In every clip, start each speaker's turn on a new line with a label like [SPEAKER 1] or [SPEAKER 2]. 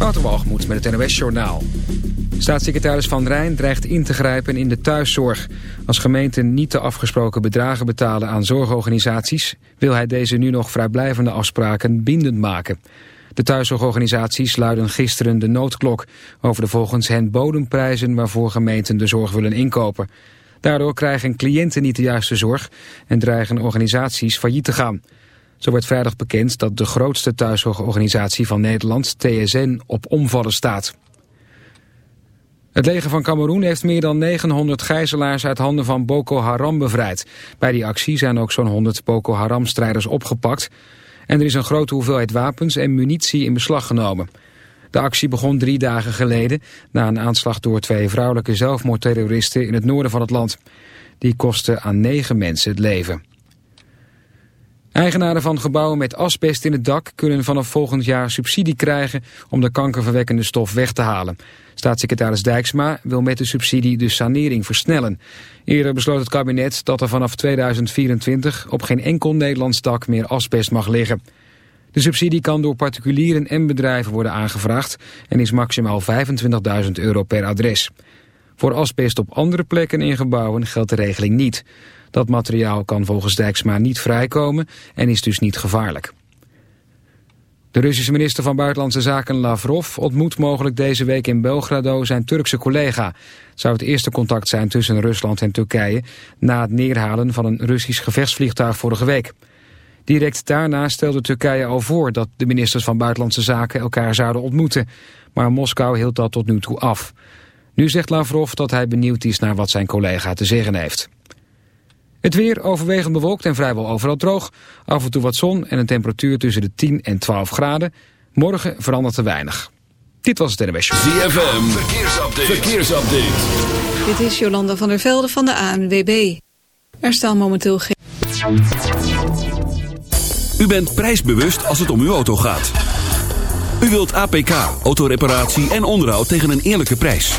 [SPEAKER 1] Waterwalgemoed met het NOS Journaal. Staatssecretaris Van Rijn dreigt in te grijpen in de thuiszorg. Als gemeenten niet de afgesproken bedragen betalen aan zorgorganisaties... wil hij deze nu nog vrijblijvende afspraken bindend maken. De thuiszorgorganisaties luiden gisteren de noodklok... over de volgens hen bodemprijzen waarvoor gemeenten de zorg willen inkopen. Daardoor krijgen cliënten niet de juiste zorg... en dreigen organisaties failliet te gaan... Zo werd vrijdag bekend dat de grootste thuiszorgorganisatie van Nederland, TSN, op omvallen staat. Het leger van Cameroen heeft meer dan 900 gijzelaars uit handen van Boko Haram bevrijd. Bij die actie zijn ook zo'n 100 Boko Haram-strijders opgepakt. En er is een grote hoeveelheid wapens en munitie in beslag genomen. De actie begon drie dagen geleden na een aanslag door twee vrouwelijke zelfmoordterroristen in het noorden van het land. Die kostten aan negen mensen het leven. Eigenaren van gebouwen met asbest in het dak kunnen vanaf volgend jaar subsidie krijgen om de kankerverwekkende stof weg te halen. Staatssecretaris Dijksma wil met de subsidie de sanering versnellen. Eerder besloot het kabinet dat er vanaf 2024 op geen enkel Nederlands dak meer asbest mag liggen. De subsidie kan door particulieren en bedrijven worden aangevraagd en is maximaal 25.000 euro per adres. Voor asbest op andere plekken in gebouwen geldt de regeling niet. Dat materiaal kan volgens Dijksma niet vrijkomen en is dus niet gevaarlijk. De Russische minister van Buitenlandse Zaken Lavrov ontmoet mogelijk deze week in Belgrado zijn Turkse collega. Het zou het eerste contact zijn tussen Rusland en Turkije na het neerhalen van een Russisch gevechtsvliegtuig vorige week. Direct daarna stelde Turkije al voor dat de ministers van Buitenlandse Zaken elkaar zouden ontmoeten. Maar Moskou hield dat tot nu toe af. Nu zegt Lavrov dat hij benieuwd is naar wat zijn collega te zeggen heeft. Het weer overwegend bewolkt en vrijwel overal droog. Af en toe wat zon en een temperatuur tussen de 10 en 12 graden. Morgen verandert er weinig. Dit was het NWS
[SPEAKER 2] ZFM, verkeersupdate. verkeersupdate.
[SPEAKER 3] Dit is Jolanda van der Velde van de ANWB. Er staan momenteel geen...
[SPEAKER 2] U bent prijsbewust als het om uw auto gaat. U wilt APK, autoreparatie en onderhoud tegen een eerlijke prijs.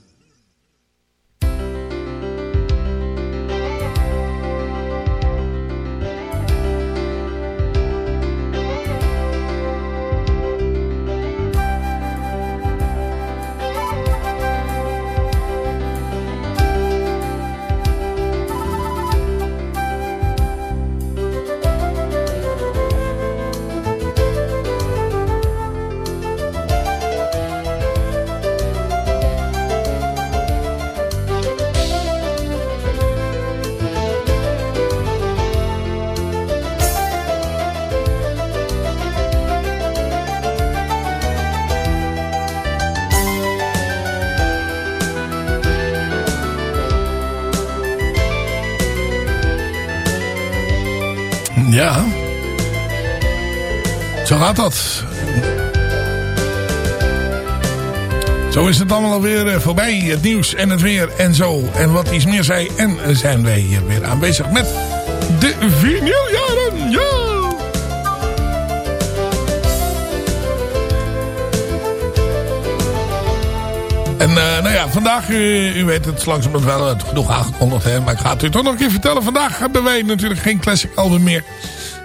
[SPEAKER 4] Gaat dat. Zo is het allemaal alweer eh, voorbij. Het nieuws en het weer en zo. En wat iets meer zei. En zijn wij hier weer aanwezig met de vinyljaren. Ja! En uh, nou ja, vandaag, u, u weet het langzamerhand wel het genoeg aangekondigd. Hè, maar ik ga het u toch nog een keer vertellen. Vandaag hebben wij natuurlijk geen classic album meer.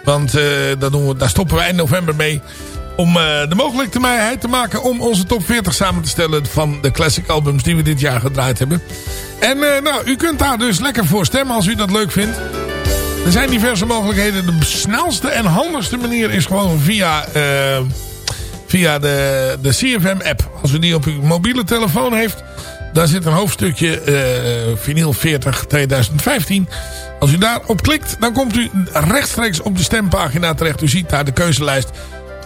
[SPEAKER 4] Want uh, daar, doen we, daar stoppen we eind november mee. Om uh, de mogelijkheid te maken om onze top 40 samen te stellen van de classic albums die we dit jaar gedraaid hebben. En nou, u kunt daar dus lekker voor stemmen als u dat leuk vindt. Er zijn diverse mogelijkheden. De snelste en handigste manier is gewoon via, via de, de CFM-app. Als u die op uw mobiele telefoon heeft... Daar zit een hoofdstukje uh, vinyl 40 2015. Als u daarop klikt, dan komt u rechtstreeks op de stempagina terecht. U ziet daar de keuzelijst.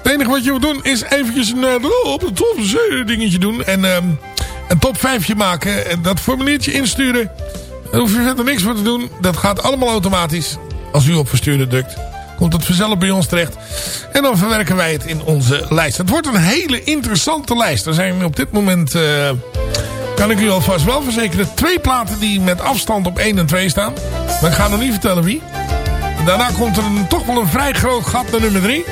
[SPEAKER 4] Het enige wat je moet doen is eventjes een, uh, op een top dingetje doen. En uh, een top 5 maken. En dat formuliertje insturen. Daar hoef je verder niks voor te doen. Dat gaat allemaal automatisch. Als u op versturen drukt. Komt het vanzelf bij ons terecht. En dan verwerken wij het in onze lijst. Het wordt een hele interessante lijst. Er zijn op dit moment... Uh, kan ik u alvast wel verzekeren. Twee platen die met afstand op 1 en 2 staan. Maar ik ga nog niet vertellen wie. Daarna komt er toch wel een vrij groot gat naar nummer 3.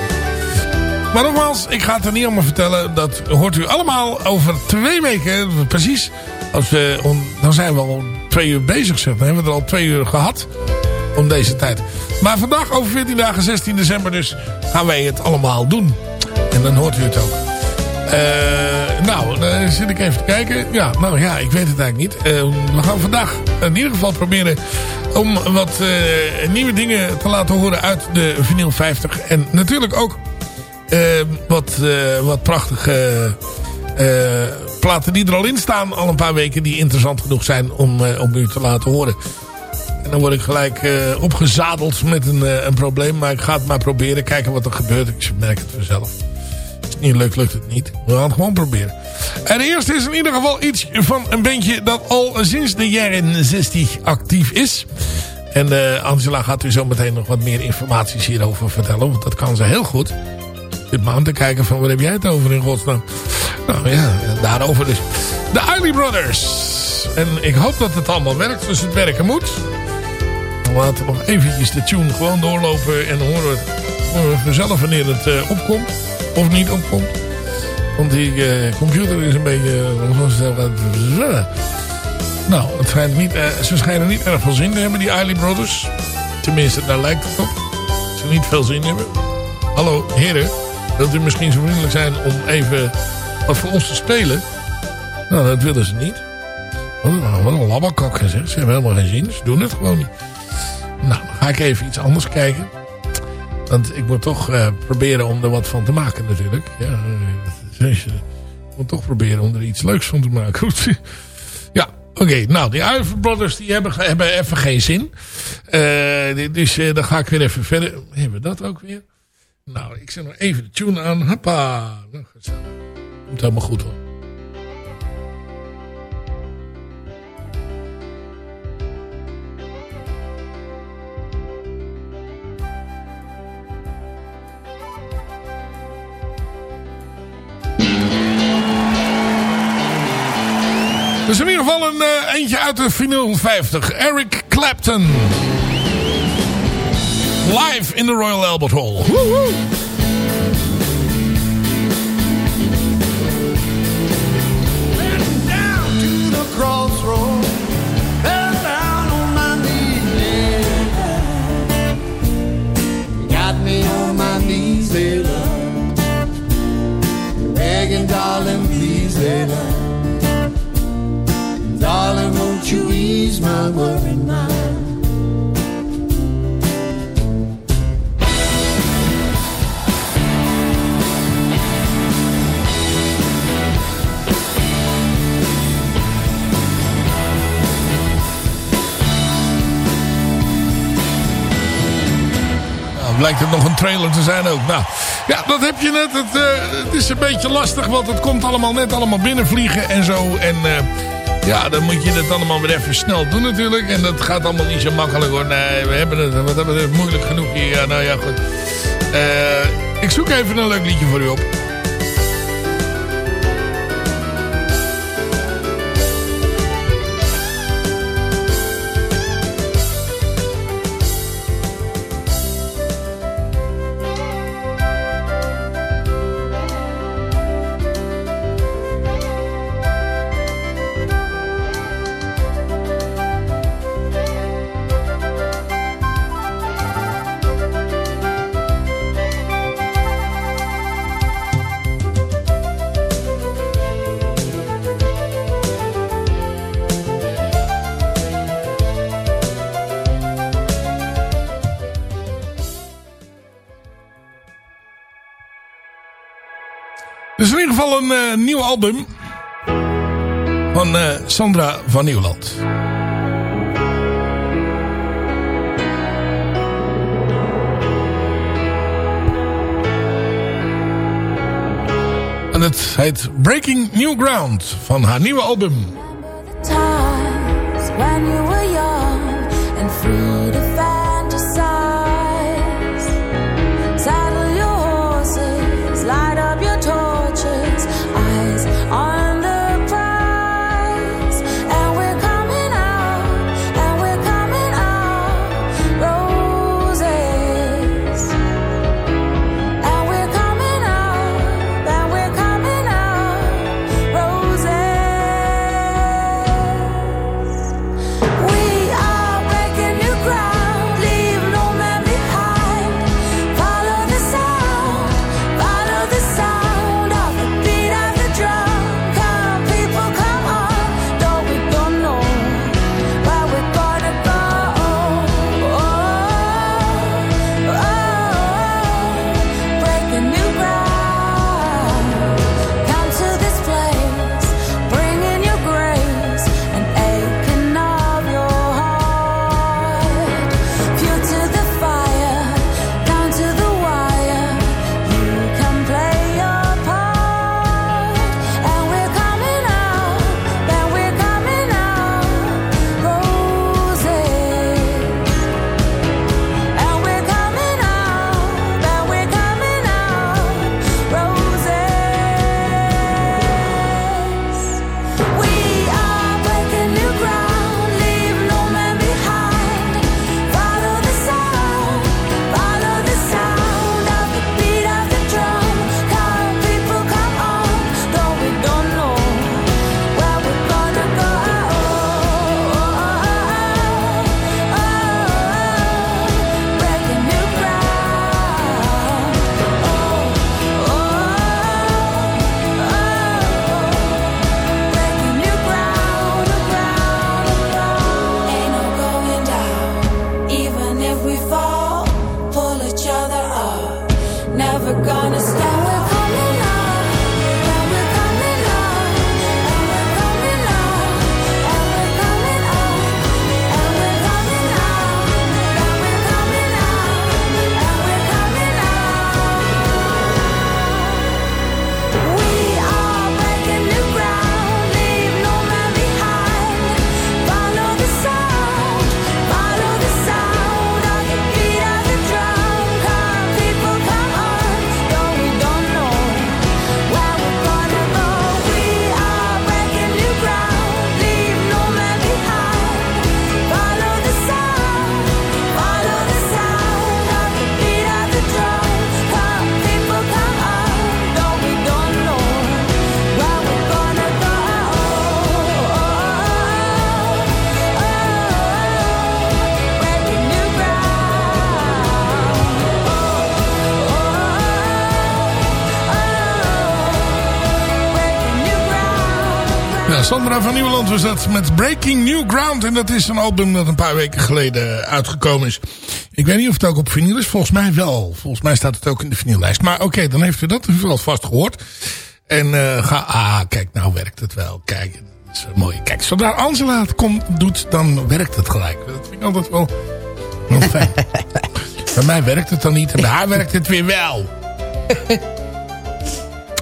[SPEAKER 4] Maar nogmaals, ik ga het er niet allemaal vertellen. Dat hoort u allemaal over twee weken. Precies. Als we, dan zijn we al twee uur bezig. Zeg. Dan hebben we er al twee uur gehad. Om deze tijd. Maar vandaag over 14 dagen, 16 december dus, gaan wij het allemaal doen. En dan hoort u het ook. Uh, nou, dan zit ik even te kijken. Ja, nou ja, ik weet het eigenlijk niet. Uh, we gaan vandaag in ieder geval proberen om wat uh, nieuwe dingen te laten horen uit de vinyl 50. En natuurlijk ook wat, wat prachtige platen die er al in staan. Al een paar weken die interessant genoeg zijn om, om u te laten horen. En dan word ik gelijk opgezadeld met een, een probleem. Maar ik ga het maar proberen. Kijken wat er gebeurt. Ik merk het vanzelf niet lukt, lukt het niet. We gaan het gewoon proberen. En eerst is in ieder geval iets van een bandje dat al sinds de jaren 60 actief is. En uh, Angela gaat u zo meteen nog wat meer informaties hierover vertellen. Want dat kan ze heel goed. Zit maar te kijken van waar heb jij het over in godsnaam. Nou ja, daarover dus. De Eiley Brothers. En ik hoop dat het allemaal werkt zoals het werken moet. Laten we nog eventjes de tune gewoon doorlopen. En horen we, we vanzelf wanneer het uh, opkomt of niet opkomt. Want die uh, computer is een beetje... Uh, nou, het schijnt niet, ze schijnen niet erg veel zin te hebben, die Eiley Brothers. Tenminste, daar lijkt het op. Ze niet veel zin hebben. Hallo, heren. Wilt u misschien zo vriendelijk zijn om even wat voor ons te spelen? Nou, dat willen ze niet. Wat een, wat een labbakak. Ze hebben helemaal geen zin. Ze doen het gewoon niet. Nou, dan ga ik even iets anders kijken. Want ik moet toch uh, proberen om er wat van te maken natuurlijk. Ja, uh, ik moet toch proberen om er iets leuks van te maken. ja, oké. Nou, die Iver Brothers die hebben, hebben even geen zin. Dus dan ga ik weer even verder. Hebben we dat ook weer? Nou, ik zet nog even de tune aan. Hoppa. Nou, Komt helemaal goed hoor. Dus in ieder geval een uh, eentje uit de final 50. Eric Clapton. Live in the Royal Albert Hall. Woehoe. Darling, please love. Darling, won't you ease my worried mind? blijkt het nog een trailer te zijn ook. Nou, ja, dat heb je net. Het, uh, het is een beetje lastig, want het komt allemaal net allemaal binnenvliegen en zo. En uh, ja, dan moet je het allemaal weer even snel doen natuurlijk. En dat gaat allemaal niet zo makkelijk hoor. Nee, we hebben het, wat hebben moeilijk genoeg hier. Nou ja, goed. Uh, ik zoek even een leuk liedje voor u op.
[SPEAKER 5] geval een uh, nieuw album van uh, Sandra van Nieuwland. En het heet Breaking New Ground van haar nieuwe album. Sandra van Nieuwland was dat met Breaking New Ground. En dat is een album dat een paar weken geleden uitgekomen is. Ik weet niet of het ook op vinyl is. Volgens mij wel. Volgens mij staat het ook in de vinyllijst. Maar oké, dan heeft u dat wel vast gehoord. En uh, ga... Ah, kijk, nou werkt het wel. Kijk, dat is mooi. Kijk, zodra Angela het komt, doet, dan werkt het gelijk. Dat vind ik altijd wel, wel fijn. bij mij werkt het dan niet. En bij haar werkt het weer wel.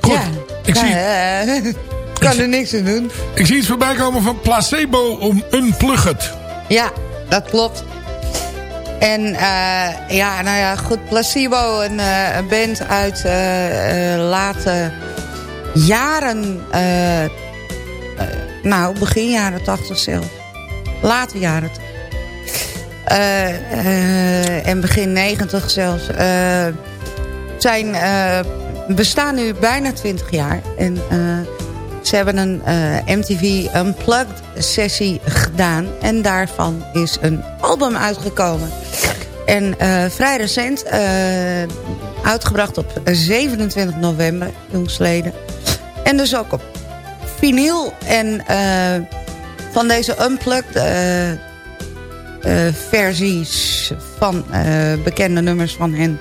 [SPEAKER 5] Goed, ja, ik zie... Uh,
[SPEAKER 6] kan er niks aan doen.
[SPEAKER 5] Ik zie iets voorbij komen van Placebo om Unplugged.
[SPEAKER 6] Ja, dat klopt. En uh, ja, nou ja, goed. Placebo, een, uh, een band uit uh, late jaren... nou, begin jaren tachtig zelf. Late jaren en begin negentig zelfs. zijn, bestaan nu bijna twintig jaar. En ze hebben een uh, MTV Unplugged sessie gedaan. En daarvan is een album uitgekomen. En uh, vrij recent, uh, uitgebracht op 27 november, jongsleden. En dus ook op vinyl. En van deze Unplugged versies van bekende nummers van hen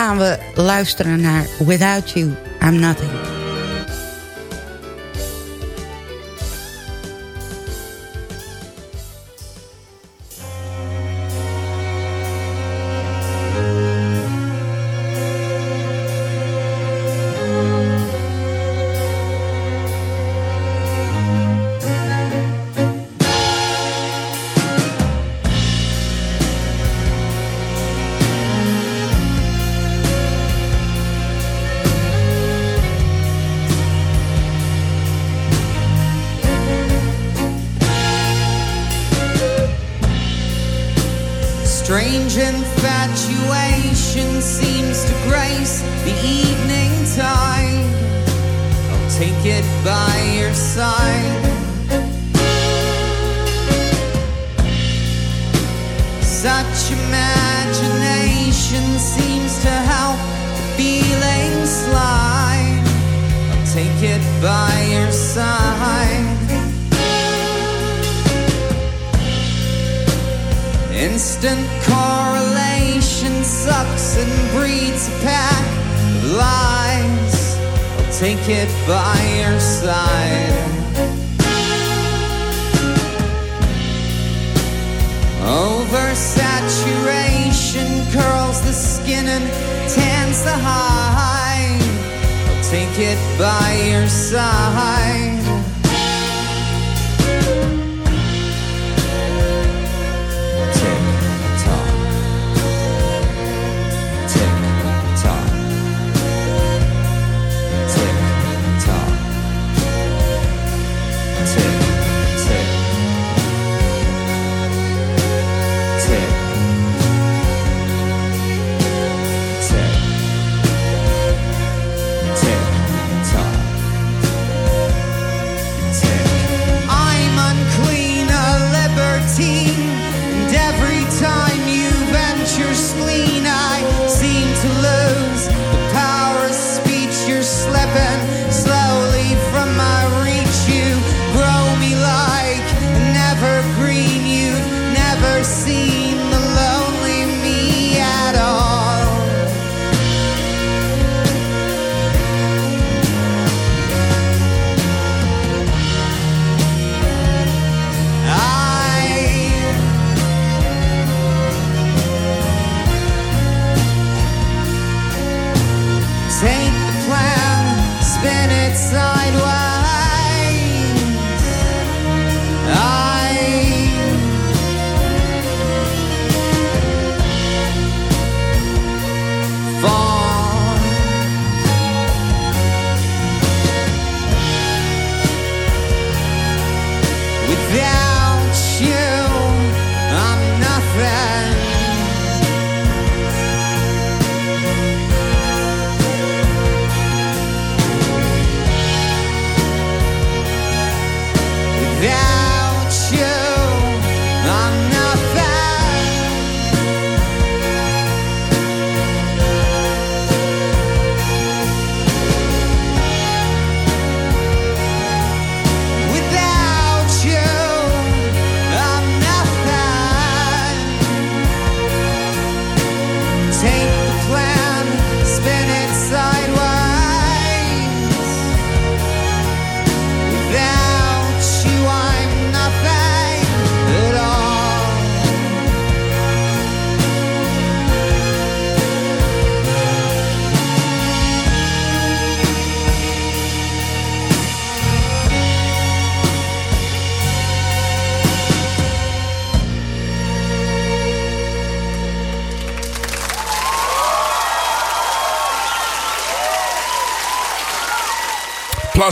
[SPEAKER 7] gaan we luisteren naar Without You, I'm Nothing.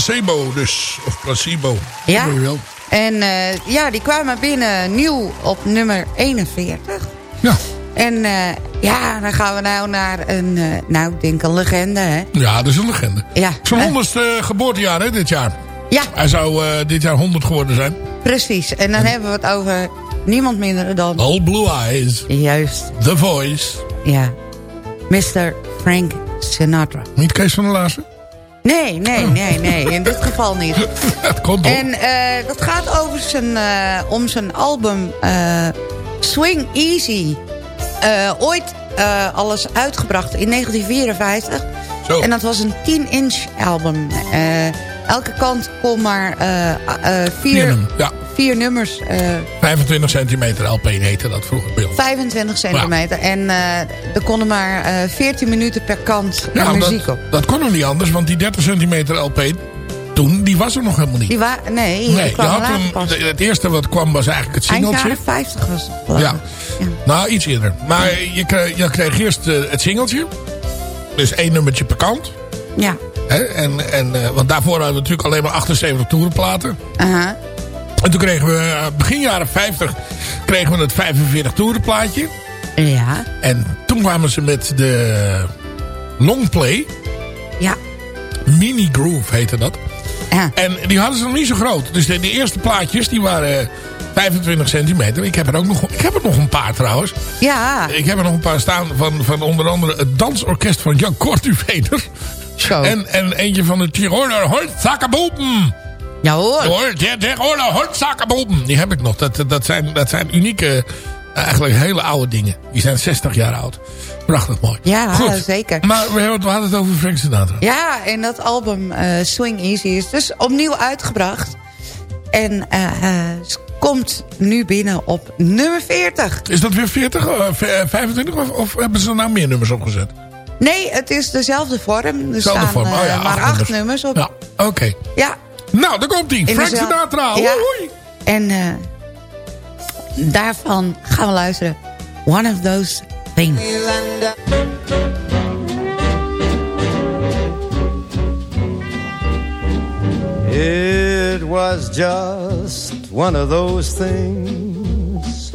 [SPEAKER 4] Placebo dus. Of placebo.
[SPEAKER 7] Ja. En uh, ja, die kwamen binnen nieuw op nummer 41.
[SPEAKER 4] Ja.
[SPEAKER 7] En uh, ja, dan gaan we nou naar een, uh, nou ik denk een legende hè.
[SPEAKER 4] Ja, dat is een legende.
[SPEAKER 7] Ja.
[SPEAKER 4] Zijn honderdste geboortejaar hè, dit jaar.
[SPEAKER 7] Ja.
[SPEAKER 4] Hij zou dit jaar 100 geworden zijn.
[SPEAKER 7] Precies. En dan hebben we het over niemand minder dan...
[SPEAKER 4] All Blue Eyes.
[SPEAKER 7] Juist.
[SPEAKER 4] The Voice.
[SPEAKER 7] Ja. Mr. Frank Sinatra.
[SPEAKER 4] Niet Kees van der Laarsen?
[SPEAKER 7] Nee, nee, nee, nee. In dit geval niet.
[SPEAKER 4] dat komt
[SPEAKER 7] En uh, dat gaat over zijn, uh, om zijn album uh, Swing Easy.
[SPEAKER 6] ooit alles uitgebracht in 1954.
[SPEAKER 4] Zo.
[SPEAKER 6] En dat was een 10-inch album. Elke kant kon maar vier,
[SPEAKER 4] vier, ja.
[SPEAKER 6] Vier nummers.
[SPEAKER 4] 25 centimeter LP heette dat vroeger bij ons.
[SPEAKER 6] 25 centimeter. En er konden maar 14 minuten per kant muziek
[SPEAKER 4] dat,
[SPEAKER 6] op.
[SPEAKER 4] Dat kon nog niet anders, want die 30 centimeter LP toen, die was er nog helemaal niet.
[SPEAKER 6] Die wa nee,
[SPEAKER 4] nee
[SPEAKER 6] kwam
[SPEAKER 4] je had een,
[SPEAKER 6] pas.
[SPEAKER 4] Het eerste wat kwam was eigenlijk het singeltje.
[SPEAKER 6] Eind jaren 50 was het.
[SPEAKER 4] Ja. ja. Nou, iets eerder. Maar je, kreeg, je kreeg eerst uh, het singeltje. Dus één nummertje per kant.
[SPEAKER 6] Ja.
[SPEAKER 4] En, en, uh, want daarvoor hadden we natuurlijk alleen maar 78 toerenplaten.
[SPEAKER 6] Uh -huh.
[SPEAKER 4] En toen kregen we, uh, begin jaren 50, kregen we het 45 toerenplaatje.
[SPEAKER 6] Ja.
[SPEAKER 4] En toen kwamen ze met de longplay.
[SPEAKER 6] Ja.
[SPEAKER 4] Mini Groove heette dat.
[SPEAKER 6] Ja.
[SPEAKER 4] En die hadden ze nog niet zo groot. Dus de, de eerste plaatjes die waren 25 centimeter. Ik heb er ook nog, ik heb er nog een paar trouwens.
[SPEAKER 6] Ja.
[SPEAKER 4] Ik heb er nog een paar staan van, van onder andere het dansorkest van Jan Kortuveder.
[SPEAKER 6] Zo.
[SPEAKER 4] En, en eentje van de Tiroler Holtzakkerboepen.
[SPEAKER 6] Ja hoor.
[SPEAKER 4] Hoor, Tiroler Holtzakkerboepen. Die heb ik nog. Dat, dat, zijn, dat zijn unieke, eigenlijk hele oude dingen. Die zijn 60 jaar oud. Prachtig mooi.
[SPEAKER 6] Ja,
[SPEAKER 4] Goed.
[SPEAKER 6] zeker.
[SPEAKER 4] Maar we, hebben, we hadden het over Frank Sinatra.
[SPEAKER 6] Ja, en dat album uh, Swing Easy is dus opnieuw uitgebracht. En uh, komt nu binnen op nummer 40.
[SPEAKER 4] Is dat weer 40, uh, 25 of, of, hebben ze er nou meer nummers opgezet?
[SPEAKER 6] Nee, het is dezelfde vorm. Er
[SPEAKER 4] Dezelfde
[SPEAKER 6] staan
[SPEAKER 4] vorm. Oh, ja,
[SPEAKER 6] maar
[SPEAKER 4] acht
[SPEAKER 6] acht
[SPEAKER 4] nummers.
[SPEAKER 6] nummers, op.
[SPEAKER 4] Ja, oké. Okay.
[SPEAKER 6] Ja.
[SPEAKER 4] Nou, daar komt hij. Frank
[SPEAKER 6] dezelfde...
[SPEAKER 4] Sinatra.
[SPEAKER 6] Ja.
[SPEAKER 4] Hoi.
[SPEAKER 6] En eh, daarvan gaan we luisteren. One of those things.
[SPEAKER 8] It was just one of those things.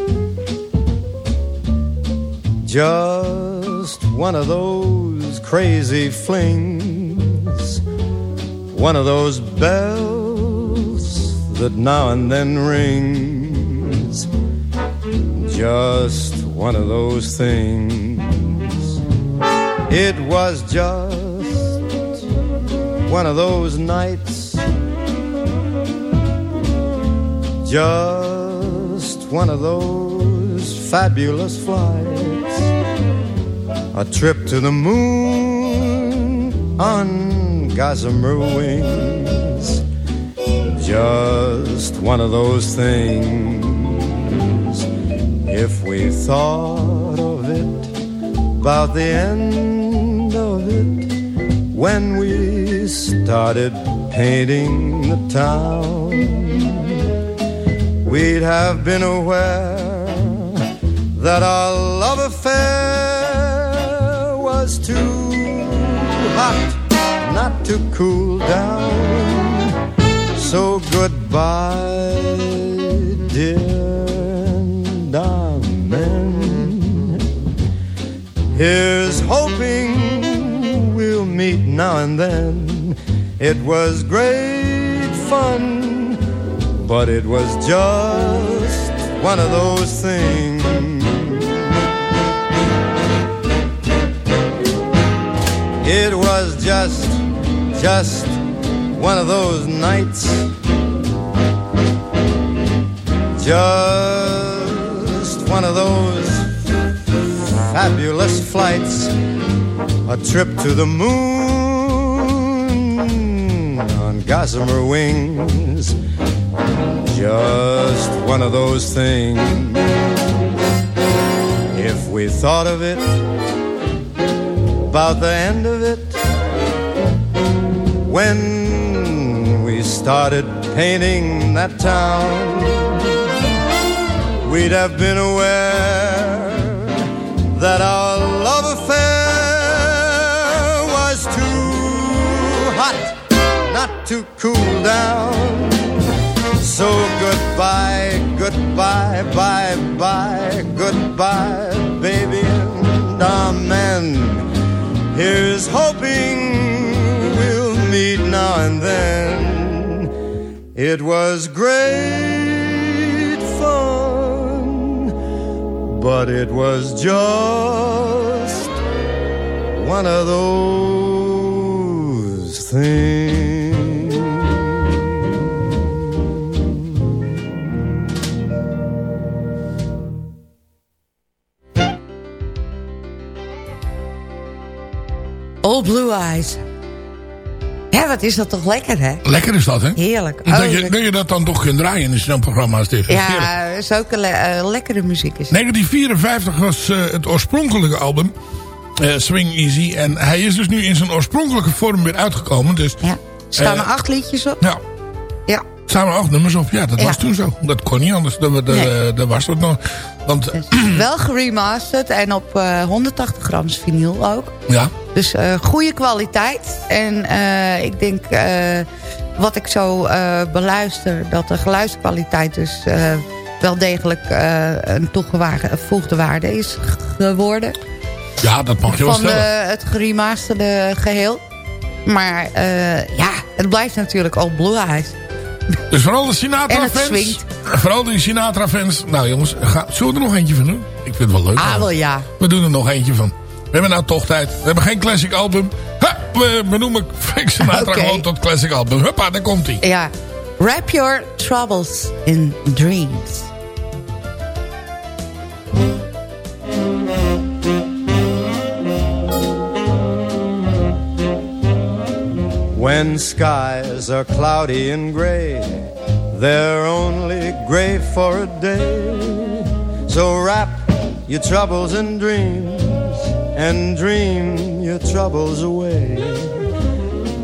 [SPEAKER 8] Just one of those crazy flings. One of those bells that now and then rings. Just one of those things. It was just one of those nights just one of those fabulous flights. A trip to the moon on gossamer wings. Just one of those things. If we thought of it, about the end of it, when we started painting the town we'd have been aware that our love affair was too hot to cool down. So goodbye, dear, amen. Here's hoping we'll meet now and then. It was great fun but it was just one of those things. It was just, just one of those nights. Just one of those fabulous flights. A trip to the moon on gossamer wings just one of those things. If we thought of it, about the end of it, when we started painting that town, we'd have been aware that our love affair was too hot not to cool down. So goodbye, goodbye, bye, bye, goodbye, baby, and amen. Here's hoping now and then. It was great fun, but it was just one of those things.
[SPEAKER 6] Old Blue Eyes. Ja, wat is dat toch lekker, hè?
[SPEAKER 4] Lekker is dat, hè?
[SPEAKER 6] Heerlijk.
[SPEAKER 4] Dat,
[SPEAKER 6] Oh,
[SPEAKER 4] je,
[SPEAKER 6] dat-
[SPEAKER 4] dat je dat dan toch kunt draaien in zo'n programma als dit.
[SPEAKER 6] Ja, zulke le eh, lekkere muziek is het.
[SPEAKER 4] 1954 was eh, het oorspronkelijke album. eh, Swing Easy. En hij is dus nu in zijn oorspronkelijke vorm weer uitgekomen. Dus
[SPEAKER 6] Ja. Staan er acht liedjes op?
[SPEAKER 4] ja, Er acht nummers op. Ja, dat
[SPEAKER 6] Ja.
[SPEAKER 4] was toen zo. Dat kon niet anders. Dat, dat,
[SPEAKER 6] Nee.
[SPEAKER 4] eh, dat was dat nog. Want
[SPEAKER 6] Wel geremasterd en op eh, 180 grams vinyl ook.
[SPEAKER 4] ja,
[SPEAKER 6] Dus eh, goede kwaliteit. En eh, ik denk, wat ik zo beluister... dat de geluidskwaliteit dus wel degelijk een toegevoegde waarde is geworden.
[SPEAKER 4] ja, dat mag je wel
[SPEAKER 6] Van
[SPEAKER 4] stellen.
[SPEAKER 6] het geremasterde geheel. Maar ja, het blijft natuurlijk al Blue Eyes.
[SPEAKER 4] Dus vooral de Sinatra-fans. Vooral die Sinatra-fans. Nou jongens, ga, zullen we er nog eentje van doen? Ik vind het wel leuk.
[SPEAKER 6] Ah, wel ja.
[SPEAKER 4] We doen er nog eentje van. We hebben nou toch tijd. We hebben geen classic album. Ha, we benoemen Frank Sinatra gewoon tot classic album. Huppa, daar komt hij.
[SPEAKER 6] Ja. Wrap your troubles in dreams.
[SPEAKER 8] When skies are cloudy and gray, they're only gray for a day. So wrap your troubles in dreams and dream your troubles away.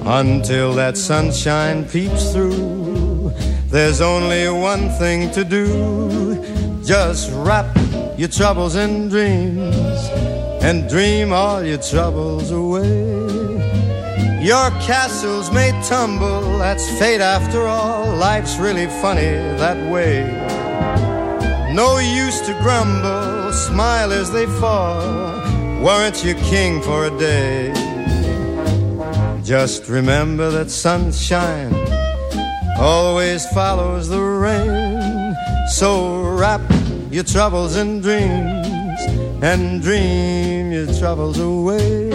[SPEAKER 8] Until that sunshine peeps through, there's only one thing to do. Just wrap your troubles in dreams and dream all your troubles away. Your castles may tumble, that's fate after all. Life's really funny that way. No use to grumble, smile as they fall. Weren't you king for a day? Just remember that sunshine always follows the rain. So wrap your troubles in dreams and dream your troubles away.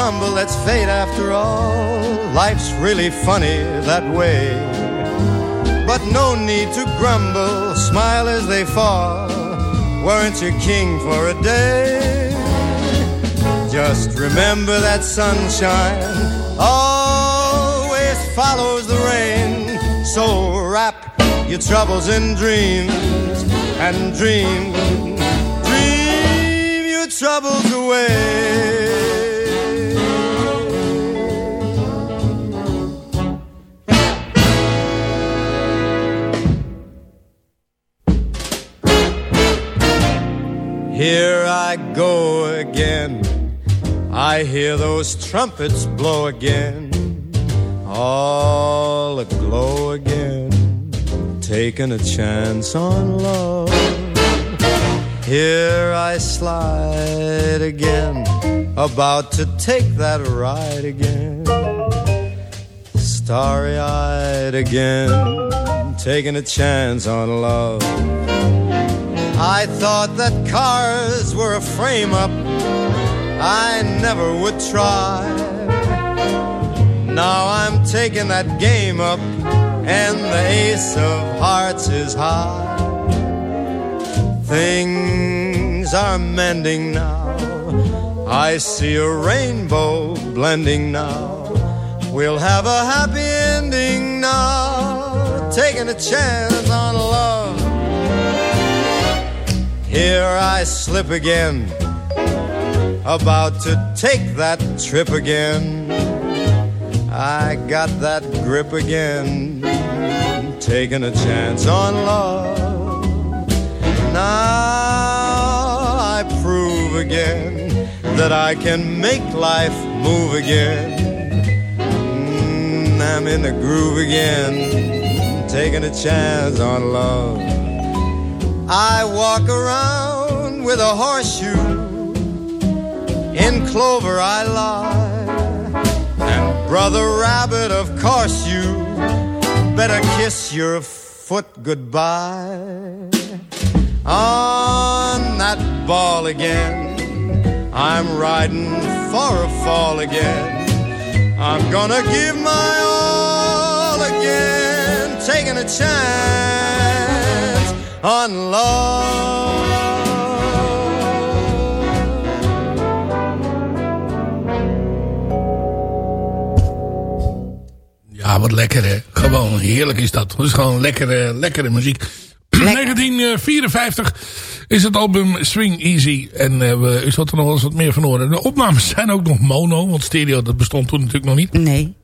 [SPEAKER 8] Tumble, fate after all. Life's really funny that way. But no need to grumble, smile as they fall. Weren't you king for a day? Just remember that sunshine always follows the rain. So wrap your troubles in dreams and dream, dream your troubles away. I go again. I hear those trumpets blow again. All aglow again. Taking a chance on love. Here I slide again. About to take that ride again. Starry eyed again. Taking a chance on love. I thought that cars were a frame up. I never would try. Now I'm taking that game up, and the ace of hearts is high. Things are mending now. I see a rainbow blending now. We'll have a happy ending now. Taking a chance Here I slip again, about to take that trip again. I got that grip again, taking a chance on love. Now I prove again that I can make life move again. Mm, I'm in the groove again, taking a chance on love. I walk around with a horseshoe in clover I lie. And Brother Rabbit, of course you better kiss your foot goodbye. On that ball again, I'm riding for a fall again. I'm gonna give my all again, taking a chance on love.
[SPEAKER 4] Ja, wat lekker hè. Gewoon heerlijk is dat. Het is gewoon lekkere, lekkere muziek. 1954 is het album Swing Easy. En uh, we, u zult er nog eens wat meer van horen. De opnames zijn ook nog mono. Want stereo dat bestond toen natuurlijk nog niet.
[SPEAKER 6] Nee.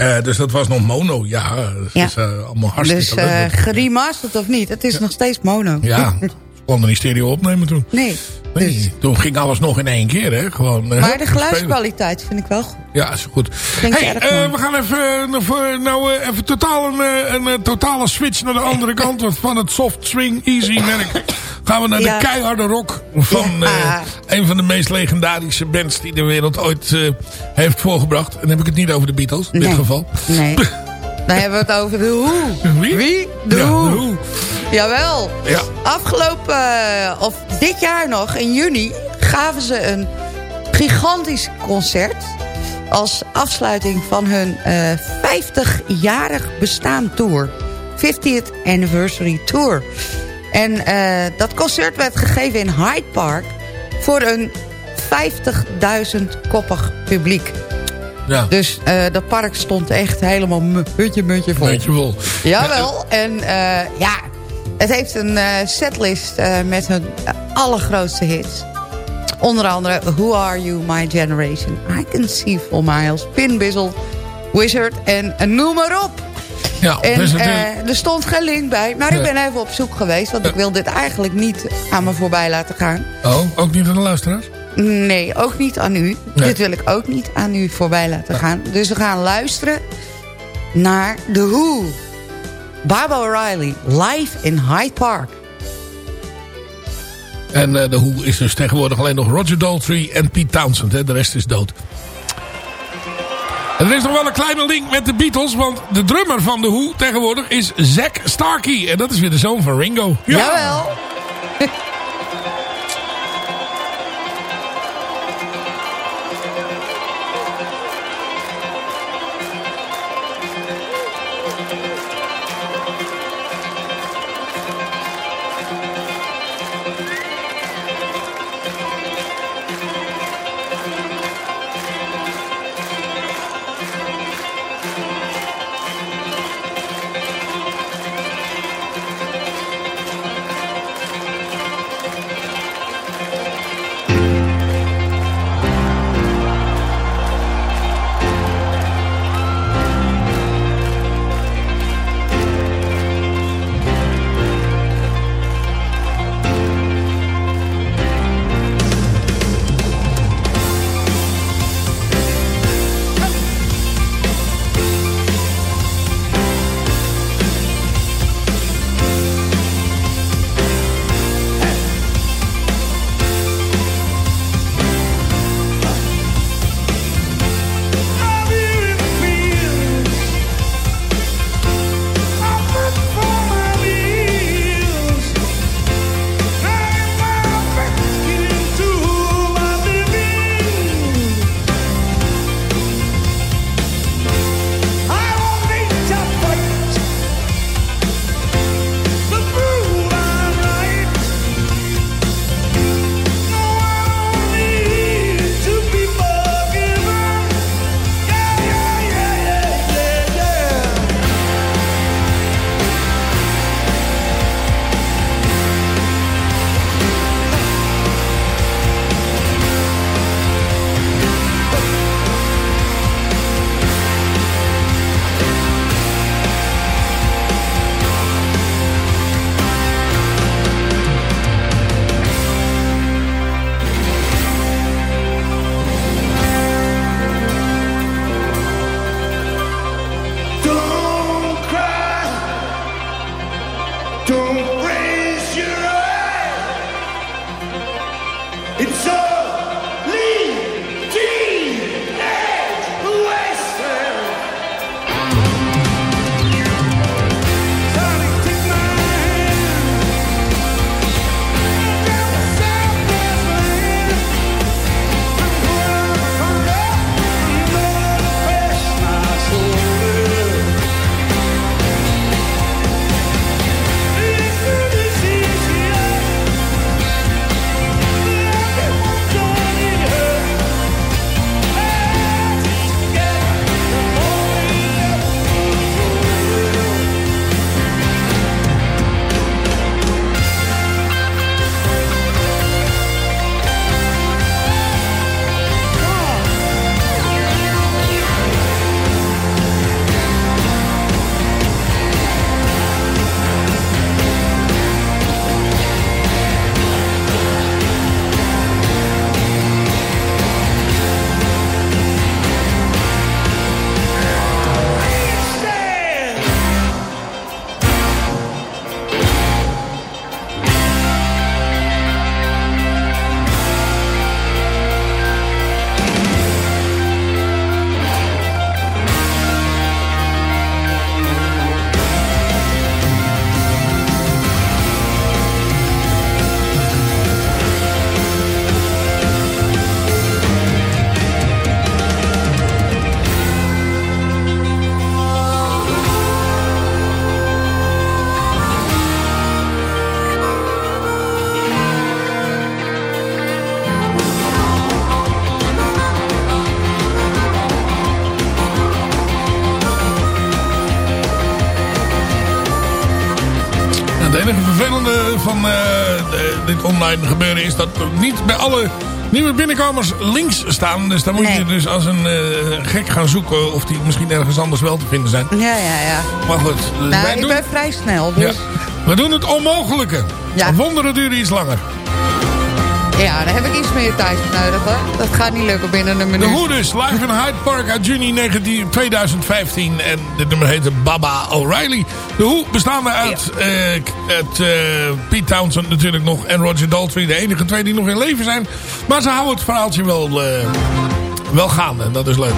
[SPEAKER 4] Uh, dus dat was nog mono. Ja, dat
[SPEAKER 6] Ja.
[SPEAKER 4] is uh, allemaal hartstikke
[SPEAKER 6] Dus
[SPEAKER 4] leuk.
[SPEAKER 6] eh geremasterd of niet, het is nog steeds mono.
[SPEAKER 4] Ja, konden niet stereo opnemen toen.
[SPEAKER 6] Nee.
[SPEAKER 4] Nee,
[SPEAKER 6] Dus.
[SPEAKER 4] toen ging alles nog in één keer, hè? Gewoon, eh,
[SPEAKER 6] Maar de geluidskwaliteit vind ik wel goed.
[SPEAKER 4] Ja, is goed. Hey, eh, we gaan even, eh, nou, even totaal een, een, totale switch naar de andere kant. Want van het soft swing easy merk gaan we naar
[SPEAKER 6] Ja.
[SPEAKER 4] de keiharde rock. Van
[SPEAKER 6] Ja.
[SPEAKER 4] een van de meest legendarische bands die de wereld ooit heeft voorgebracht. En dan heb ik het niet over de Beatles, in dit geval.
[SPEAKER 6] Nee. Dan hebben we het over de Who.
[SPEAKER 4] Wie?
[SPEAKER 6] Wie? De
[SPEAKER 4] Ja,
[SPEAKER 6] Who. Jawel.
[SPEAKER 4] Ja.
[SPEAKER 6] Afgelopen, eh, of dit jaar nog, in juni, gaven ze een gigantisch concert. Als afsluiting van hun eh 50-jarig bestaan tour. 50th Anniversary Tour. En eh, dat concert werd gegeven in Hyde Park voor een 50.000 koppig publiek.
[SPEAKER 4] Ja,
[SPEAKER 6] Dus eh, dat park stond echt helemaal hutje mutje vol.
[SPEAKER 4] beetje vol.
[SPEAKER 6] Jawel. En eh, ja, het heeft een eh, setlist met hun allergrootste hits. Onder andere Who Are You, My Generation, I Can See For Miles, Pin Bizzle, Wizard en noem maar op.
[SPEAKER 4] Ja,
[SPEAKER 6] En
[SPEAKER 4] dus
[SPEAKER 6] er stond geen link bij. Maar ik ben even op zoek geweest. Want ik wil dit eigenlijk niet aan me voorbij laten gaan.
[SPEAKER 4] oh, ook niet aan de luisteraars?
[SPEAKER 6] Nee, ook niet aan u.
[SPEAKER 4] Nee.
[SPEAKER 6] Dit wil ik ook niet aan u voorbij laten gaan. Dus we gaan luisteren naar The Who. Barbara O'Reilly, live in Hyde Park.
[SPEAKER 4] En eh, de Who is dus tegenwoordig alleen nog Roger Daltrey en Pete Townsend. Hè? De rest is dood. En er is nog wel een kleine link met de Beatles. Want de drummer van de Who tegenwoordig is Zack Starkey. En dat is weer de zoon van Ringo. Ja.
[SPEAKER 6] Jawel.
[SPEAKER 4] bij alle nieuwe binnenkomers links staan. Dus dan moet
[SPEAKER 6] Nee.
[SPEAKER 4] je dus als een eh, gek gaan zoeken of die misschien ergens anders wel te vinden zijn.
[SPEAKER 6] Ja, ja, ja.
[SPEAKER 4] Maar goed,
[SPEAKER 6] Nou,
[SPEAKER 4] wij
[SPEAKER 6] ik
[SPEAKER 4] doen,
[SPEAKER 6] ben vrij snel, dus...
[SPEAKER 4] ja, we doen het onmogelijke.
[SPEAKER 6] Ja.
[SPEAKER 4] Wonderen duren iets langer.
[SPEAKER 6] Ja, daar heb ik iets meer tijd voor nodig, hoor. Dat gaat niet lukken binnen een
[SPEAKER 4] De
[SPEAKER 6] minuut.
[SPEAKER 4] Who dus, live in Hyde Park uit juni 19, 2015. En dit nummer heette Baba O'Reilly. De Who bestaande uit, eh, uit eh, Pete Townsend natuurlijk nog en Roger Daltrey. De enige twee die nog in leven zijn. Maar ze houden het verhaaltje wel, eh, wel gaande. En dat is leuk.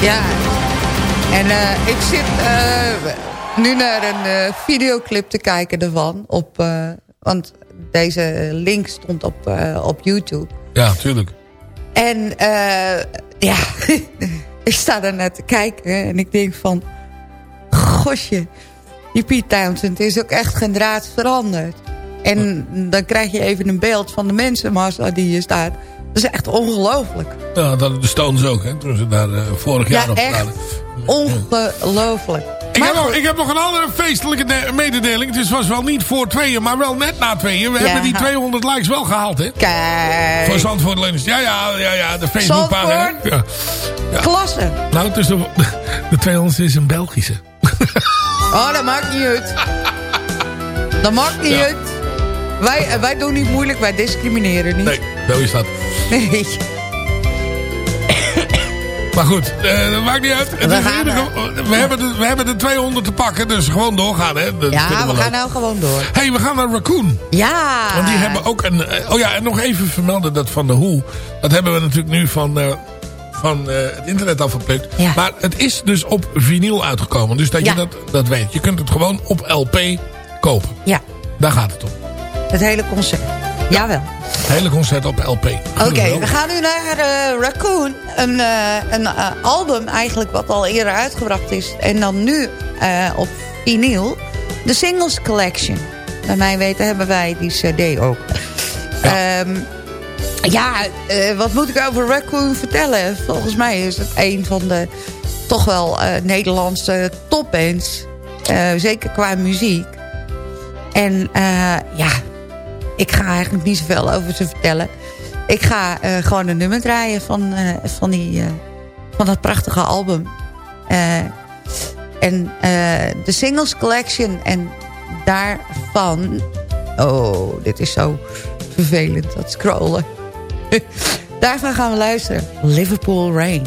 [SPEAKER 6] Ja. En eh, ik zit eh, nu naar een eh, videoclip te kijken ervan. Op, want deze link stond op, op YouTube.
[SPEAKER 4] Ja, tuurlijk.
[SPEAKER 6] En ja, ik sta daar naar te kijken en ik denk van... Gosje, die Pete Townsend is ook echt geen draad veranderd. En dan krijg je even een beeld van de mensenmassa die hier staat. Dat is echt ongelooflijk.
[SPEAKER 4] Ja, dat de Stones ook, hè, toen ze daar vorig jaar
[SPEAKER 6] Ja,
[SPEAKER 4] op
[SPEAKER 6] echt
[SPEAKER 4] waren.
[SPEAKER 6] Ongelooflijk.
[SPEAKER 4] Ik heb, nog, ik heb nog een andere feestelijke de- mededeling. Het was wel niet voor tweeën, maar wel net na tweeën. We
[SPEAKER 6] Ja.
[SPEAKER 4] hebben die 200 likes wel gehaald, hè?
[SPEAKER 6] Kijk,
[SPEAKER 4] Voor Zandvoort Lennis. Ja, ja, ja, ja, de Facebookpagina.
[SPEAKER 6] Zandvoort?
[SPEAKER 4] Ja.
[SPEAKER 6] klasse.
[SPEAKER 4] Nou, het is de, de 200 is een Belgische.
[SPEAKER 6] Oh, dat maakt niet uit. Dat maakt niet
[SPEAKER 4] Ja.
[SPEAKER 6] uit. Wij, eh, wij doen niet moeilijk, wij discrimineren niet.
[SPEAKER 4] Nee, zo is dat.
[SPEAKER 6] Nee.
[SPEAKER 4] Maar goed, eh, dat maakt niet uit. Het
[SPEAKER 6] We
[SPEAKER 4] is we, hebben de, we hebben de 200 te pakken, dus gewoon doorgaan. Hè. Dat
[SPEAKER 6] Ja, we gaan nou gewoon door.
[SPEAKER 4] hey, we gaan naar Raccoon.
[SPEAKER 6] Ja.
[SPEAKER 4] Want die hebben ook een... eh, Oh ja, en nog even vermelden dat van de Who. Dat hebben we natuurlijk nu van, eh, van het internet afgeplukt.
[SPEAKER 6] Ja.
[SPEAKER 4] Maar het is dus op vinyl uitgekomen. Dus dat
[SPEAKER 6] Ja.
[SPEAKER 4] je dat, dat weet. Je kunt het gewoon op LP kopen.
[SPEAKER 6] Ja,
[SPEAKER 4] Daar gaat het om.
[SPEAKER 6] het hele concert. Jawel.
[SPEAKER 4] Het hele concert op LP.
[SPEAKER 6] Oké, we gaan nu naar eh, Raccoon. Een, eh, een eh, album eigenlijk wat al eerder uitgebracht is. En dan nu op vinyl. De Singles Collection. Bij mij weten hebben wij die cd ook. Ja, ja eh, wat moet ik over Raccoon vertellen? Volgens mij is het een van de toch wel Nederlandse topbands. Zeker qua muziek. En ja, ik ga eigenlijk niet zoveel over ze vertellen. Ik ga eh, gewoon een nummer draaien van, eh, van, die, eh, van dat prachtige album. En de Singles Collection. En daarvan... Oh, dit is zo vervelend, dat scrollen. daarvan gaan we luisteren. Liverpool Rain.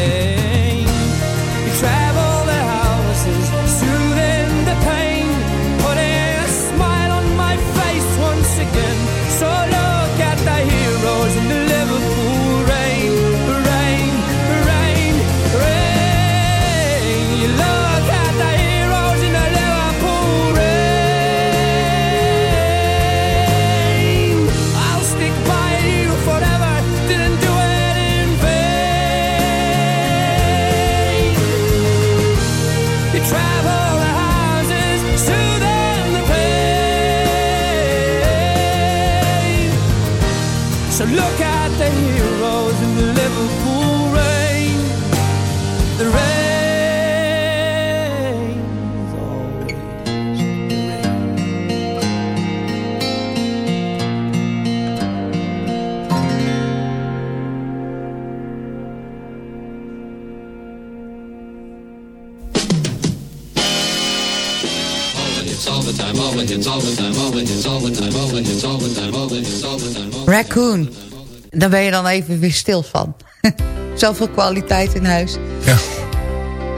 [SPEAKER 6] Daar ben je dan even weer stil van. Zoveel kwaliteit in huis.
[SPEAKER 4] Ja.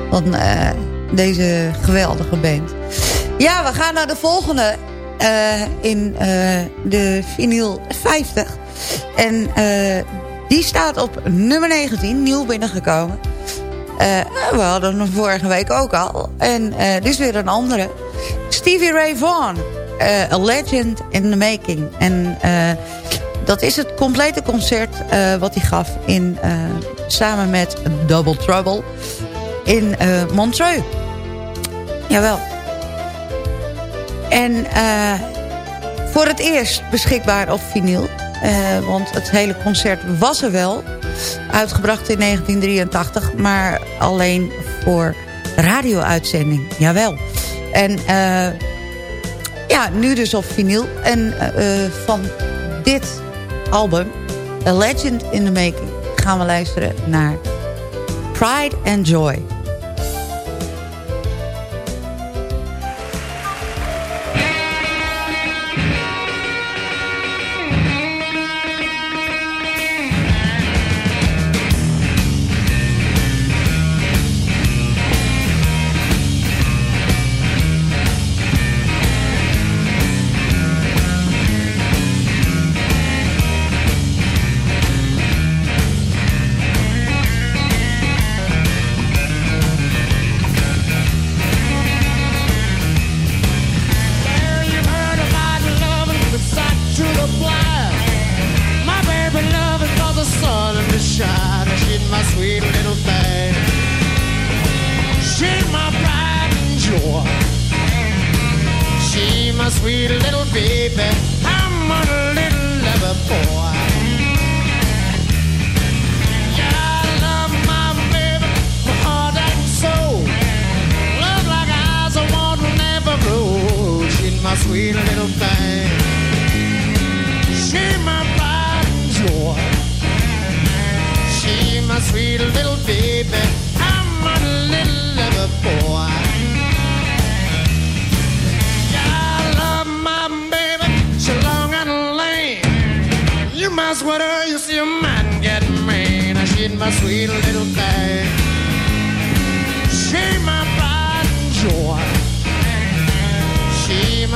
[SPEAKER 6] Van eh, deze geweldige band. Ja, we gaan naar de volgende. eh, in eh, de vinyl 50. En die staat op nummer 19. Nieuw binnengekomen. We hadden hem vorige week ook al. En dit is weer een andere. Stevie Ray Vaughan. A Legend in the Making. En eh, dat is het complete concert eh, wat hij gaf in, eh, samen met Double Trouble in eh, Montreux. Jawel. En voor het eerst beschikbaar op vinyl. Want het hele concert was er wel. Uitgebracht in 1983. Maar alleen voor radio-uitzending. Jawel. En ja, nu dus op vinyl. En van dit album, A Legend in the Making... gaan we luisteren naar Pride and Joy.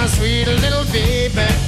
[SPEAKER 7] Sweet little baby.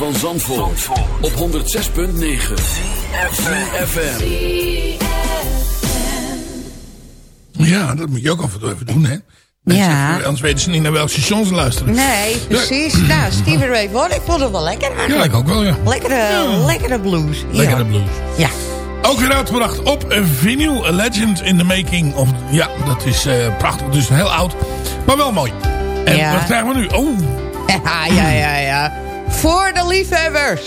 [SPEAKER 2] Van Zandvoort, op 106.9 FM.
[SPEAKER 9] Ja, dat moet je ook af en toe even doen, hè? Mensen
[SPEAKER 6] Ja.
[SPEAKER 9] Anders weten ze niet naar welke stations ze luisteren.
[SPEAKER 6] Nee, precies. Nou, Stevie Ray Vaughan, ik vond het wel lekker
[SPEAKER 9] Ja,
[SPEAKER 6] eigenlijk.
[SPEAKER 9] ik ook wel, ja.
[SPEAKER 6] Lekkere, lekkere blues.
[SPEAKER 9] Lekkere
[SPEAKER 6] Ja.
[SPEAKER 9] blues.
[SPEAKER 6] Ja.
[SPEAKER 9] Ook weer uitgebracht op een vinyl. A Legend in the Making. Of, ja, dat is eh, prachtig. Dus heel oud. Maar wel mooi. En
[SPEAKER 6] Ja.
[SPEAKER 9] wat krijgen we nu? Oh,
[SPEAKER 6] Ja, ja, ja, ja. Voor de liefhebbers.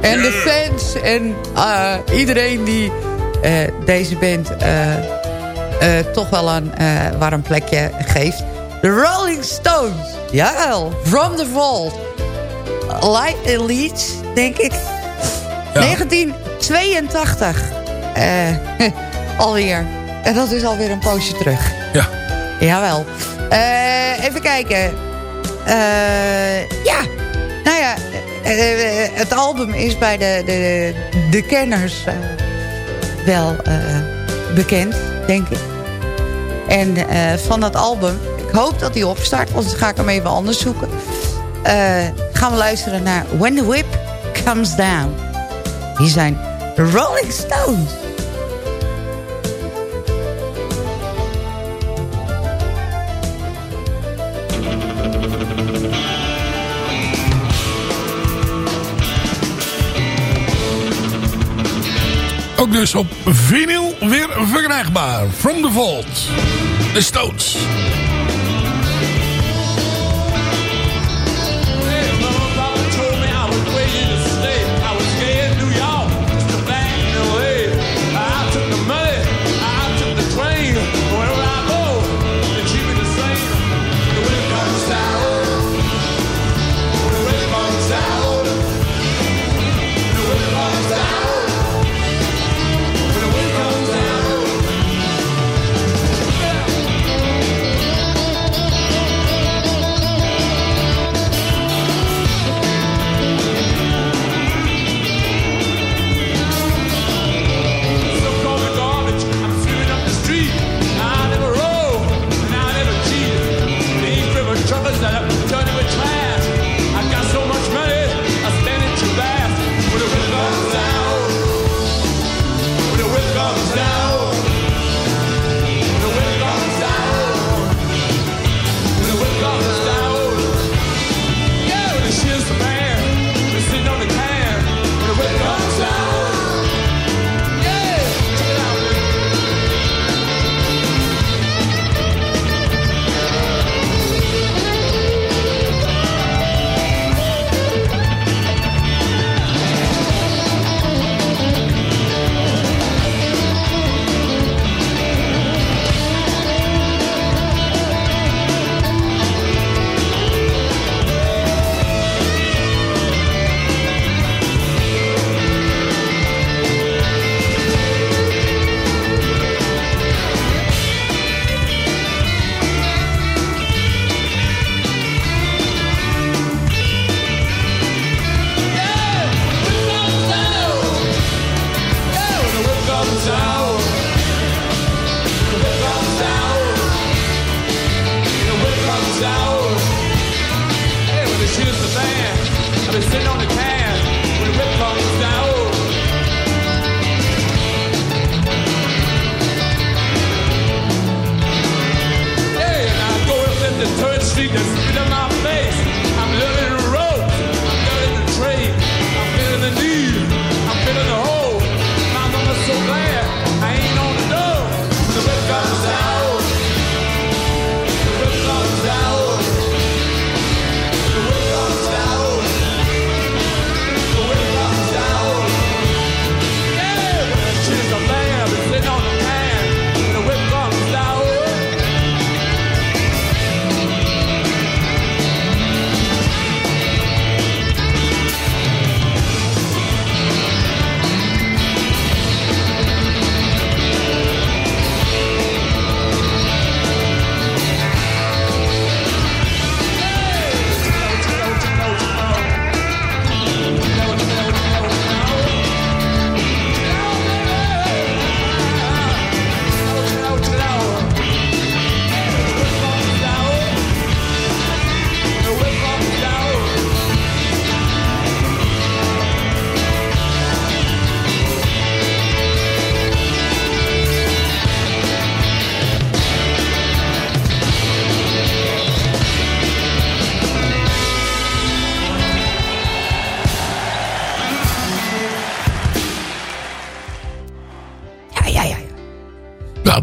[SPEAKER 6] En de fans. En eh, iedereen die eh, deze band eh, eh, toch wel een eh, warm plekje geeft. De Rolling Stones. Jawel. From the Vault. Light Elite, denk ik.
[SPEAKER 9] Ja.
[SPEAKER 6] 1982. Eh, alweer. En dat is alweer een poosje terug.
[SPEAKER 9] ja.
[SPEAKER 6] Jawel. Eh even kijken. Eh ja, nou ja, eh, het album is bij de, de, de kenners eh, wel eh, bekend, denk ik. En van dat album, ik hoop dat hij opstart, want dan ga ik hem even anders zoeken. Gaan we luisteren naar When the Whip Comes Down. Hier zijn Rolling Stones.
[SPEAKER 9] Ook dus op vinyl weer verkrijgbaar. From the Vault. The Stones.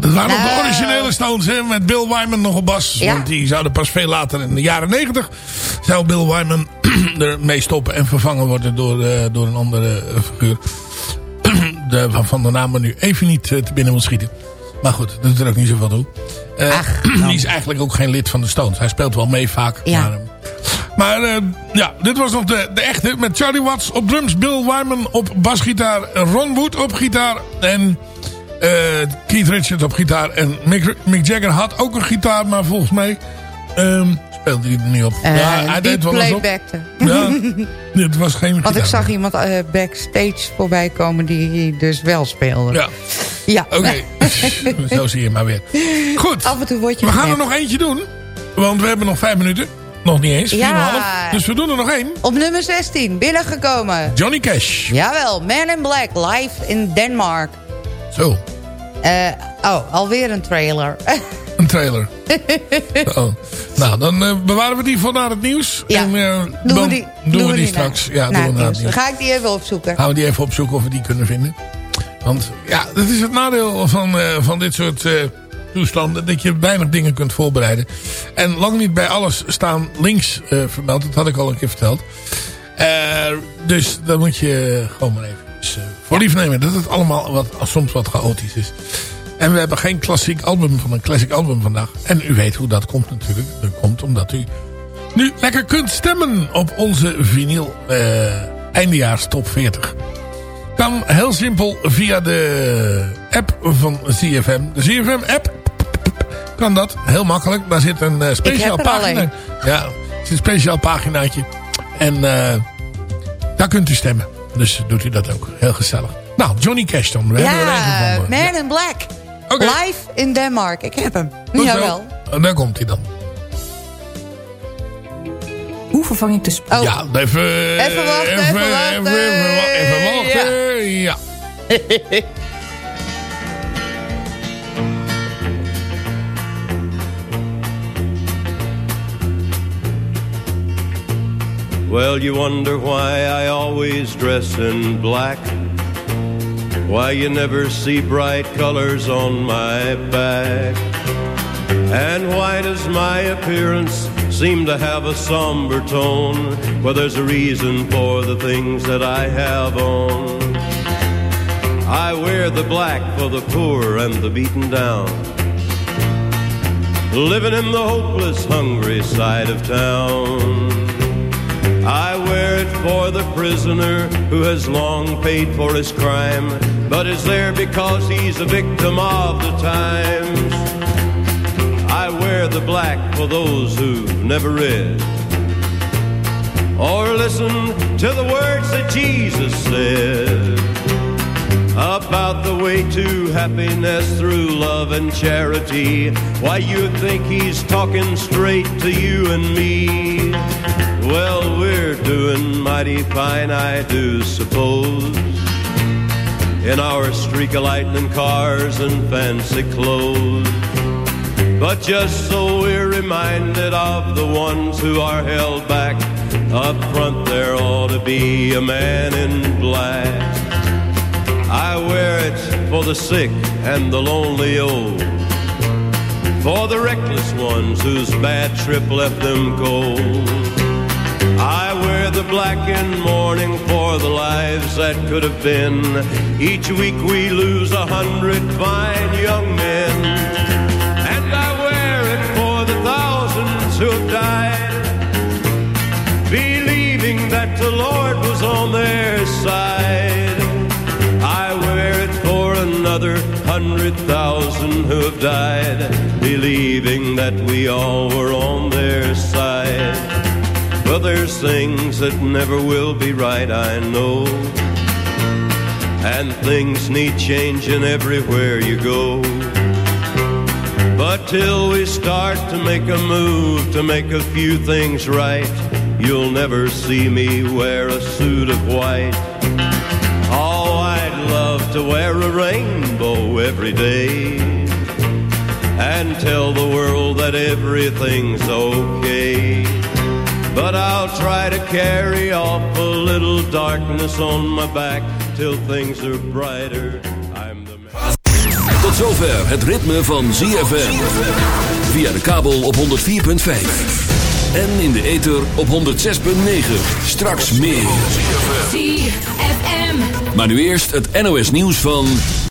[SPEAKER 4] Nou, dat waren nog de
[SPEAKER 6] Nou.
[SPEAKER 4] originele Stones, hè, met Bill Wyman nog op bas.
[SPEAKER 6] Ja.
[SPEAKER 4] Want die zouden pas veel later in de jaren negentig... zou Bill Wyman ermee stoppen en vervangen worden door, eh, door een andere eh, figuur. de, waarvan de naam me nu even niet eh, te binnen wil schieten. Maar goed, dat doet er ook niet zoveel toe. Eh, die is eigenlijk ook geen lid van de Stones. Hij speelt wel mee vaak.
[SPEAKER 6] Ja.
[SPEAKER 4] Maar, maar ja, dit was nog de, de echte. Met Charlie Watts op drums, Bill Wyman op basgitaar, Ron Wood op gitaar en eh, Keith Richards op gitaar. En Mick, Mick Jagger had ook een gitaar, maar volgens mij ehm, speelde hij er niet op. Ja, hij deed wel op. Ja, het was geen
[SPEAKER 6] Want ik zag iemand eh, backstage voorbij komen die dus wel speelde.
[SPEAKER 4] Ja,
[SPEAKER 6] Ja.
[SPEAKER 4] oké. Zo zie je maar weer. Goed.
[SPEAKER 6] Af en toe word je
[SPEAKER 4] We gaan er nog eentje doen. Want we hebben nog vijf minuten. Nog niet eens.
[SPEAKER 6] Ja.
[SPEAKER 4] 4,5. Dus we doen er nog één.
[SPEAKER 6] Op nummer 16, binnengekomen.
[SPEAKER 4] Johnny Cash.
[SPEAKER 6] Jawel, Man in Black, live in Denmark.
[SPEAKER 4] Zo,
[SPEAKER 6] Eh, oh, alweer een trailer.
[SPEAKER 4] een trailer. oh. Nou, dan eh, bewaren we die voor naar het nieuws.
[SPEAKER 6] Ja.
[SPEAKER 4] En, eh,
[SPEAKER 6] doen we die,
[SPEAKER 4] doen we die straks. Ja, doen we
[SPEAKER 6] het
[SPEAKER 4] na het
[SPEAKER 6] nieuws. Dan ga ik die even opzoeken.
[SPEAKER 4] Gaan we die even opzoeken of we die kunnen vinden. Want ja, dat is het nadeel van, van dit soort toestanden. Dat je weinig dingen kunt voorbereiden. En lang niet bij alles staan links vermeld. Dat had ik al een keer verteld. Dus dan moet je gewoon maar even dus, eh, voor lief nemen. Dat het allemaal wat, soms wat chaotisch is. En we hebben geen klassiek album van een classic album vandaag. En u weet hoe dat komt natuurlijk. Dat komt omdat u nu lekker kunt stemmen op onze vinyl eh eindejaars top 40. Kan heel simpel via de app van CFM. De CFM app kan dat. Heel makkelijk. Daar zit een eh, speciaal pagina. Ja, er zit een speciaal paginaatje. En eh, daar kunt u stemmen. Dus doet u dat ook. Heel gezellig. Nou, Johnny Cash dan. We hebben er
[SPEAKER 6] Ja,
[SPEAKER 4] gevonden.
[SPEAKER 6] Man in Black. Live in Denmark. Ik heb hem.
[SPEAKER 4] Goed.
[SPEAKER 6] Jawel.
[SPEAKER 4] En daar komt hij dan.
[SPEAKER 3] Hoe vervang ik de... sp-
[SPEAKER 6] Oh,
[SPEAKER 4] Ja, even...
[SPEAKER 6] Even wachten, even wachten.
[SPEAKER 4] Even, wa- even wachten. Ja.
[SPEAKER 10] Well, you wonder why I always dress in black. Why you never see bright colors on my back. And why does my appearance seem to have a somber tone? Well, there's a reason for the things that I have on. I wear the black for the poor and the beaten down. Living in the hopeless, hungry side of town. I wear it for the prisoner who has long paid for his crime, but is there because he's a victim of the times. I wear the black for those who've never read or listened to the words that Jesus said about the way to happiness through love and charity. Why you think he's talking straight to you and me? Mighty fine, I do suppose. In our streak of lightning cars and fancy clothes. But just so we're reminded of the ones who are held back. Up front there ought to be a man in black. I wear it for the sick and the lonely old. For the reckless ones whose bad trip left them cold. Black in mourning for the lives that could have been. Each week we lose a hundred fine young men. And I wear it for the thousands who have died. Believing that the Lord was on their side. I wear it for another hundred thousand who have died, believing that we all were on their side. Well, there's things that never will be right, I know. And things need changing everywhere you go. But till we start to make a move to make a few things right, you'll never see me wear a suit of white. Oh, I'd love to wear a rainbow every day and tell the world that everything's okay. But I'll try to carry off a little darkness on my back till things are brighter. I'm the man.
[SPEAKER 2] Tot zover het ritme van ZFM. Via de kabel op 104.5. En in de ether op 106.9. Straks meer.
[SPEAKER 5] ZFM.
[SPEAKER 2] Maar nu eerst het NOS nieuws van...